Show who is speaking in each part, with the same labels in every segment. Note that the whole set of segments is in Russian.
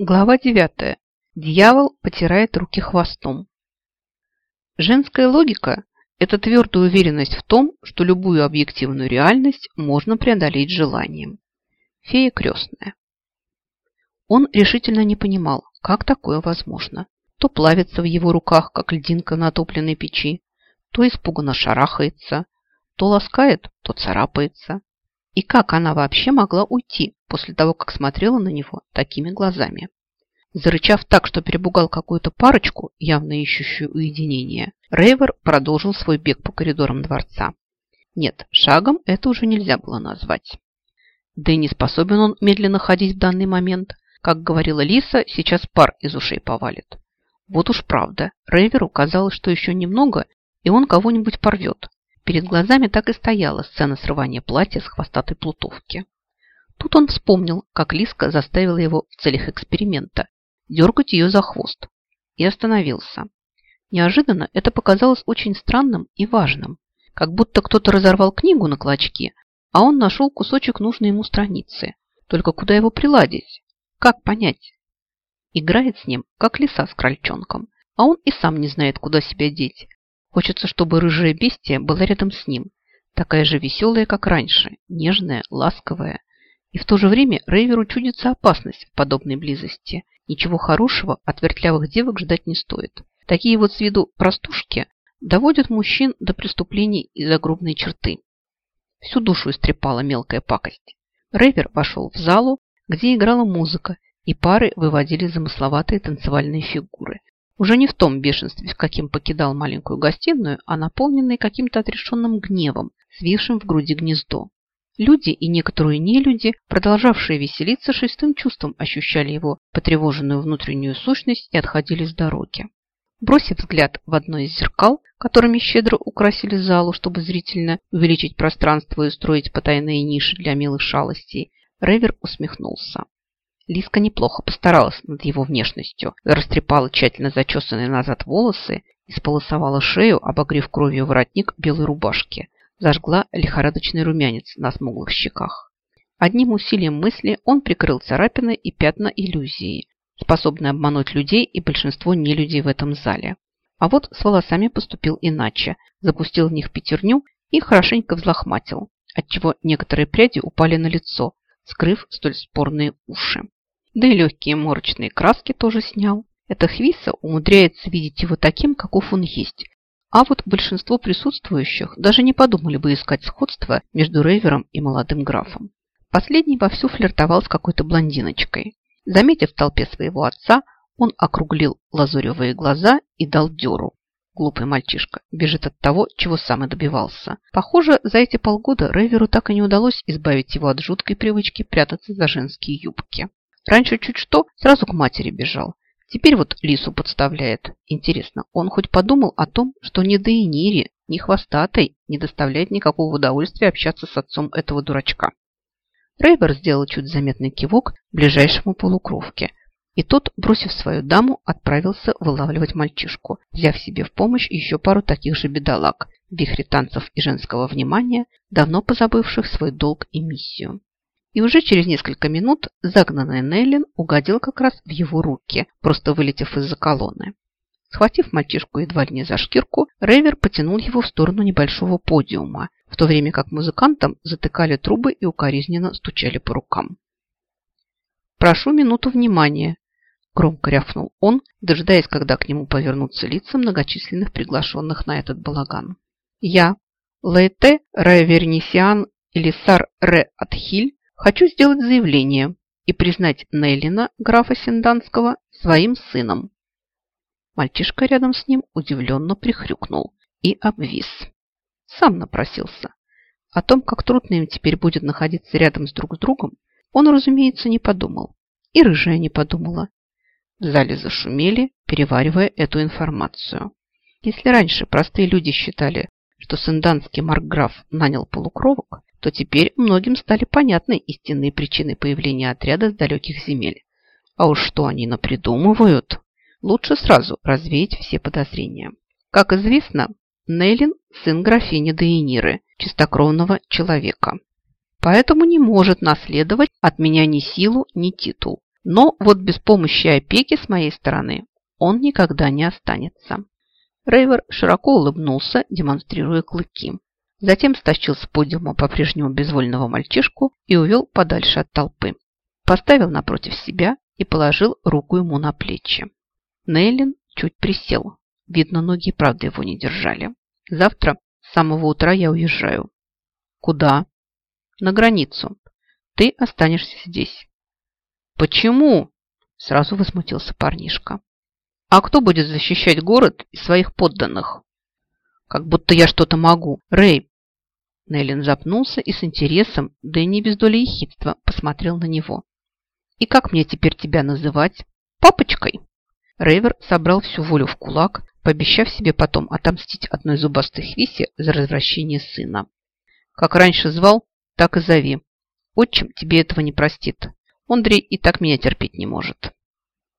Speaker 1: Глава 9. Дьявол потирает руки хвостом. Женская логика – это твердая уверенность в том, что любую объективную реальность можно преодолеть желанием. Фея крестная. Он решительно не понимал, как такое возможно. То плавится в его руках, как льдинка на топленной печи, то испуганно шарахается, то ласкает, то царапается. И как она вообще могла уйти после того, как смотрела на него такими глазами? Зарычав так, что перебугал какую-то парочку, явно ищущую уединение, Рейвер продолжил свой бег по коридорам дворца. Нет, шагом это уже нельзя было назвать. Да и не способен он медленно ходить в данный момент. Как говорила Лиса, сейчас пар из ушей повалит. Вот уж правда, Рейверу казалось, что еще немного, и он кого-нибудь порвет. Перед глазами так и стояла сцена срывания платья с хвостатой плутовки. Тут он вспомнил, как Лиска заставила его в целях эксперимента дергать ее за хвост и остановился. Неожиданно это показалось очень странным и важным, как будто кто-то разорвал книгу на клочки, а он нашел кусочек нужной ему страницы. Только куда его приладить? Как понять? Играет с ним, как лиса с крольчонком, а он и сам не знает, куда себя деть. Хочется, чтобы рыжая бестия была рядом с ним, такая же веселая, как раньше, нежная, ласковая. И в то же время Рейверу чудится опасность в подобной близости. Ничего хорошего от вертлявых девок ждать не стоит. Такие вот с виду простушки доводят мужчин до преступлений и загробной черты. Всю душу истрепала мелкая пакость. Рейвер вошел в залу, где играла музыка, и пары выводили замысловатые танцевальные фигуры. Уже не в том бешенстве, с каким покидал маленькую гостиную, а наполненный каким-то отрешенным гневом, свившим в груди гнездо. Люди и некоторые нелюди, продолжавшие веселиться шестым чувством, ощущали его потревоженную внутреннюю сущность и отходили с дороги. Бросив взгляд в одно из зеркал, которыми щедро украсили залу, чтобы зрительно увеличить пространство и устроить потайные ниши для милых шалостей, Ревер усмехнулся. Лиска неплохо постаралась над его внешностью, растрепала тщательно зачесанные назад волосы и сполосовала шею, обогрев кровью воротник белой рубашки. Зажгла лихорадочный румянец на смуглых щеках. Одним усилием мысли он прикрыл царапины и пятна иллюзии, способные обмануть людей и большинство нелюдей в этом зале. А вот с волосами поступил иначе, запустил в них пятерню и хорошенько взлохматил, отчего некоторые пряди упали на лицо, скрыв столь спорные уши. Да и легкие морочные краски тоже снял. Эта Хвиса умудряется видеть его таким, каков он есть. А вот большинство присутствующих даже не подумали бы искать сходство между Рейвером и молодым графом. Последний вовсю флиртовал с какой-то блондиночкой. Заметив в толпе своего отца, он округлил лазуревые глаза и дал дёру. Глупый мальчишка бежит от того, чего сам и добивался. Похоже, за эти полгода Рейверу так и не удалось избавить его от жуткой привычки прятаться за женские юбки. Раньше чуть что, сразу к матери бежал. Теперь вот лису подставляет. Интересно, он хоть подумал о том, что ни Дейнире, ни Хвостатой не доставляет никакого удовольствия общаться с отцом этого дурачка? Рейвер сделал чуть заметный кивок ближайшему полукровке, и тот, бросив свою даму, отправился вылавливать мальчишку, взяв себе в помощь еще пару таких же бедолаг, в вихре танцев и женского внимания, давно позабывших свой долг и миссию и уже через несколько минут загнанный Нейлин угодил как раз в его руки, просто вылетев из-за колонны. Схватив мальчишку едва ли не за шкирку, Рейвер потянул его в сторону небольшого подиума, в то время как музыкантам затыкали трубы и укоризненно стучали по рукам. «Прошу минуту внимания», – громко рявкнул он, дожидаясь, когда к нему повернутся лица многочисленных приглашенных на этот балаган. «Я, Лейте Райвернисиан Элисар Ре Атхиль, Хочу сделать заявление и признать Нейлина, графа Синданского, своим сыном. Мальчишка рядом с ним удивленно прихрюкнул и обвис. Сам напросился. О том, как трудно им теперь будет находиться рядом с друг с другом, он, разумеется, не подумал. И рыжая не подумала. В зале зашумели, переваривая эту информацию. Если раньше простые люди считали, что синданский маркграф нанял полукровок, то теперь многим стали понятны истинные причины появления отряда с далеких земель. А уж что они напридумывают, лучше сразу развеять все подозрения. Как известно, Нейлин – сын графини Дейниры, чистокровного человека. Поэтому не может наследовать от меня ни силу, ни титул. Но вот без помощи опеки с моей стороны он никогда не останется. Рейвер широко улыбнулся, демонстрируя клыки. Затем стащил с подиума по-прежнему безвольного мальчишку и увел подальше от толпы. Поставил напротив себя и положил руку ему на плечи. Нейлин чуть присел. Видно, ноги правда его не держали. Завтра с самого утра я уезжаю. Куда? На границу. Ты останешься здесь. Почему? Сразу возмутился парнишка. А кто будет защищать город и своих подданных? Как будто я что-то могу. Рэй. Нейлин запнулся и с интересом, да и не без доли ехидства, посмотрел на него. И как мне теперь тебя называть? Папочкой? Рейвер собрал всю волю в кулак, пообещав себе потом отомстить одной зубастой хвисе за развращение сына. Как раньше звал, так и зови. Отчим тебе этого не простит. Андрей и так меня терпеть не может.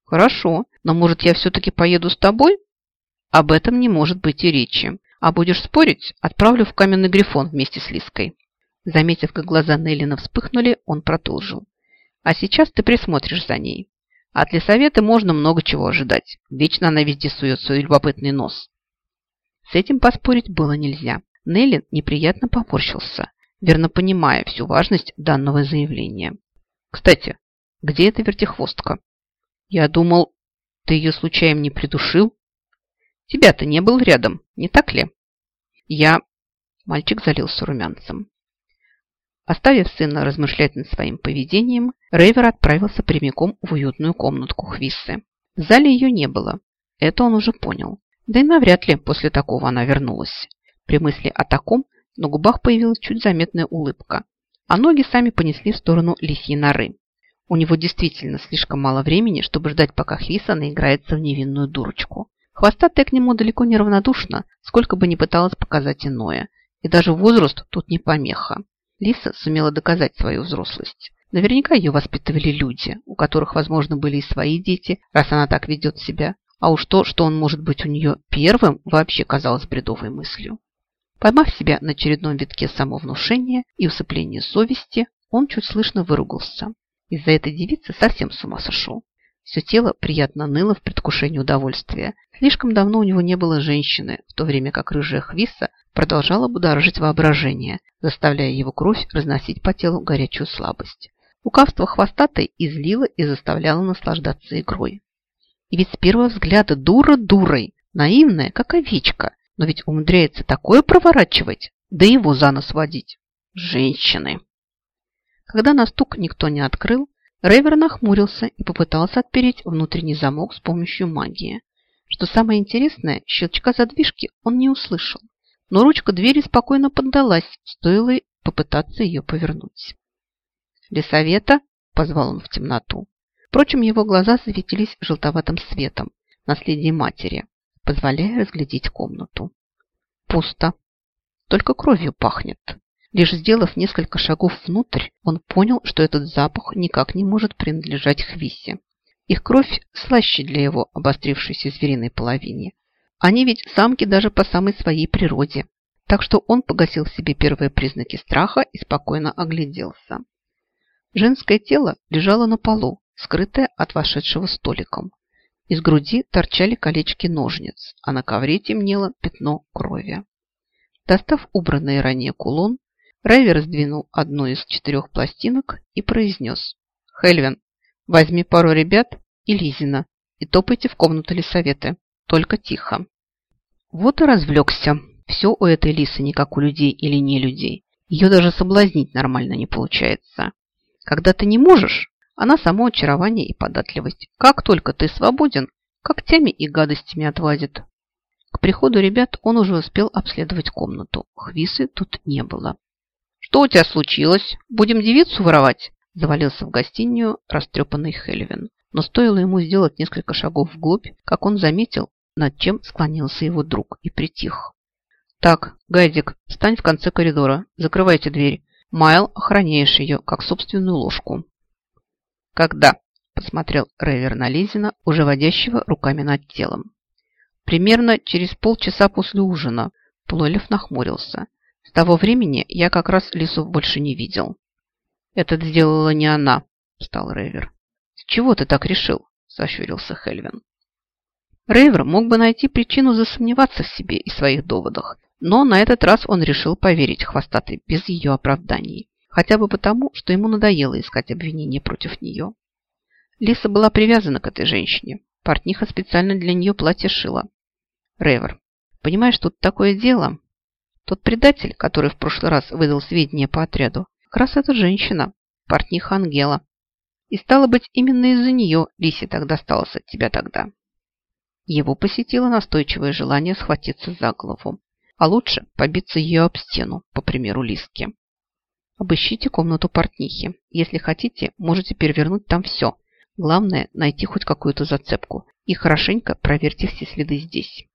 Speaker 1: Хорошо, но может я все-таки поеду с тобой? Об этом не может быть и речи. А будешь спорить, отправлю в каменный грифон вместе с Лиской. Заметив, как глаза Нейлина вспыхнули, он продолжил. А сейчас ты присмотришь за ней. От лесовета можно много чего ожидать. Вечно она везде сует свой любопытный нос. С этим поспорить было нельзя. Нейлин неприятно поморщился, верно понимая всю важность данного заявления. Кстати, где эта вертихвостка? Я думал, ты ее случаем не придушил? Тебя-то не был рядом, не так ли? Я... Мальчик залился румянцем. Оставив сына размышлять над своим поведением, Рейвер отправился прямиком в уютную комнатку Хвиссы. В зале ее не было. Это он уже понял. Да и навряд ли после такого она вернулась. При мысли о таком на губах появилась чуть заметная улыбка, а ноги сами понесли в сторону лисьей норы. У него действительно слишком мало времени, чтобы ждать, пока Хвиса наиграется в невинную дурочку. Хвостатая к нему далеко не равнодушна, сколько бы ни пыталась показать иное. И даже возраст тут не помеха. Лиса сумела доказать свою взрослость. Наверняка ее воспитывали люди, у которых, возможно, были и свои дети, раз она так ведет себя. А уж то, что он может быть у нее первым, вообще казалось бредовой мыслью. Поймав себя на очередном витке самовнушения и усыпления совести, он чуть слышно выругался. Из-за этой девицы совсем с ума сошел. Все тело приятно ныло в предвкушении удовольствия. Слишком давно у него не было женщины, в то время как рыжая хвиса продолжала будоражить воображение, заставляя его кровь разносить по телу горячую слабость. Лукавство хвостатой излило и заставляло наслаждаться игрой. И ведь с первого взгляда дура дурой, наивная, как овечка, но ведь умудряется такое проворачивать, да его за нос водить. Женщины. Когда на стук никто не открыл, Рейвер нахмурился и попытался отпереть внутренний замок с помощью магии. Что самое интересное, щелчка задвижки он не услышал но ручка двери спокойно поддалась, стоило попытаться ее повернуть. «Лисовета?» – позвал он в темноту. Впрочем, его глаза светились желтоватым светом, наследие матери, позволяя разглядеть комнату. Пусто. Только кровью пахнет. Лишь сделав несколько шагов внутрь, он понял, что этот запах никак не может принадлежать Хвисе. Их кровь слаще для его обострившейся звериной половине, они ведь самки даже по самой своей природе. Так что он погасил в себе первые признаки страха и спокойно огляделся. Женское тело лежало на полу, скрытое от вошедшего столиком. Из груди торчали колечки ножниц, а на ковре темнело пятно крови. Достав убранный ранее кулон, Райвер сдвинул одну из четырех пластинок и произнес. «Хельвин, возьми пару ребят и Лизина и топайте в комнату лесоветы. Только тихо. Вот и развлекся. Все у этой лисы не как у людей или не людей. Ее даже соблазнить нормально не получается. Когда ты не можешь, она само очарование и податливость. Как только ты свободен, когтями и гадостями отводит. К приходу ребят он уже успел обследовать комнату. Хвисы тут не было. «Что у тебя случилось? Будем девицу воровать?» Завалился в гостиную растрепанный Хельвин. Но стоило ему сделать несколько шагов вглубь, как он заметил, над чем склонился его друг, и притих. «Так, Гайдик, встань в конце коридора, закрывайте дверь. Майл, охраняешь ее, как собственную ложку». «Когда?» – посмотрел Ревер на Лизина, уже водящего руками над телом. «Примерно через полчаса после ужина», – Плолев нахмурился. «С того времени я как раз Лису больше не видел». «Это сделала не она», – встал Ревер. чего ты так решил?» – сощурился Хельвин. Рейвер мог бы найти причину засомневаться в себе и своих доводах, но на этот раз он решил поверить хвостатой без ее оправданий. Хотя бы потому, что ему надоело искать обвинения против нее. Лиса была привязана к этой женщине. Портниха специально для нее платье шила. Рейвер, понимаешь, тут такое дело. Тот предатель, который в прошлый раз выдал сведения по отряду, как раз эта женщина, портниха Ангела. И стало быть, именно из-за нее Лисе так досталось от тебя тогда. Его посетило настойчивое желание схватиться за голову, а лучше побиться ее об стену, по примеру Лиски. Обыщите комнату портнихи. Если хотите, можете перевернуть там все. Главное, найти хоть какую-то зацепку. И хорошенько проверьте все следы здесь.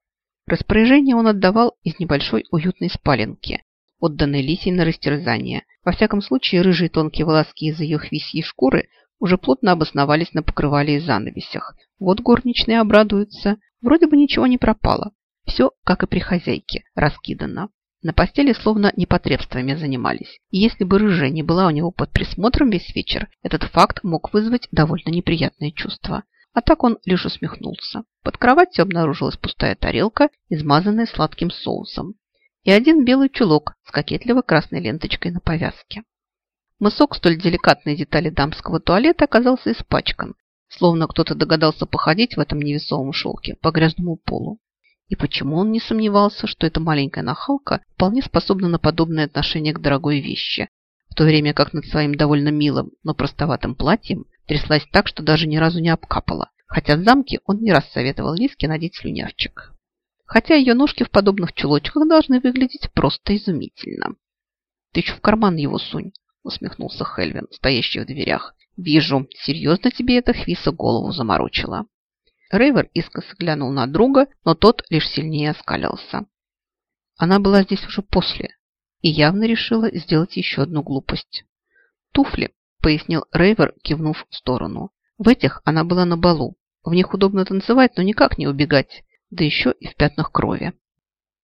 Speaker 1: Распоряжение он отдавал из небольшой уютной спаленки, отданной Лисей на растерзание. Во всяком случае, рыжие тонкие волоски из ее хвисьей шкуры уже плотно обосновались на покрывале и занавесях. Вот горничные обрадуются. Вроде бы ничего не пропало. Все, как и при хозяйке, раскидано. На постели словно непотребствами занимались. И если бы рыжая не была у него под присмотром весь вечер, этот факт мог вызвать довольно неприятное чувство. А так он лишь усмехнулся. Под кроватью обнаружилась пустая тарелка, измазанная сладким соусом. И один белый чулок с кокетливо красной ленточкой на повязке. Мысок столь деликатной детали дамского туалета оказался испачкан, словно кто-то догадался походить в этом невесомом шелке по грязному полу. И почему он не сомневался, что эта маленькая нахалка вполне способна на подобное отношение к дорогой вещи, в то время как над своим довольно милым, но простоватым платьем тряслась так, что даже ни разу не обкапала, хотя в замке он не раз советовал Лиске надеть слюнявчик. Хотя ее ножки в подобных чулочках должны выглядеть просто изумительно. Ты еще в карман его сунь, усмехнулся Хельвин, стоящий в дверях. Вижу, серьезно тебе эта Хвиса голову заморочила. Рейвер искоса глянул на друга, но тот лишь сильнее оскалился. Она была здесь уже после и явно решила сделать еще одну глупость. «Туфли», — пояснил Рейвер, кивнув в сторону. «В этих она была на балу. В них удобно танцевать, но никак не убегать, да еще и в пятнах крови».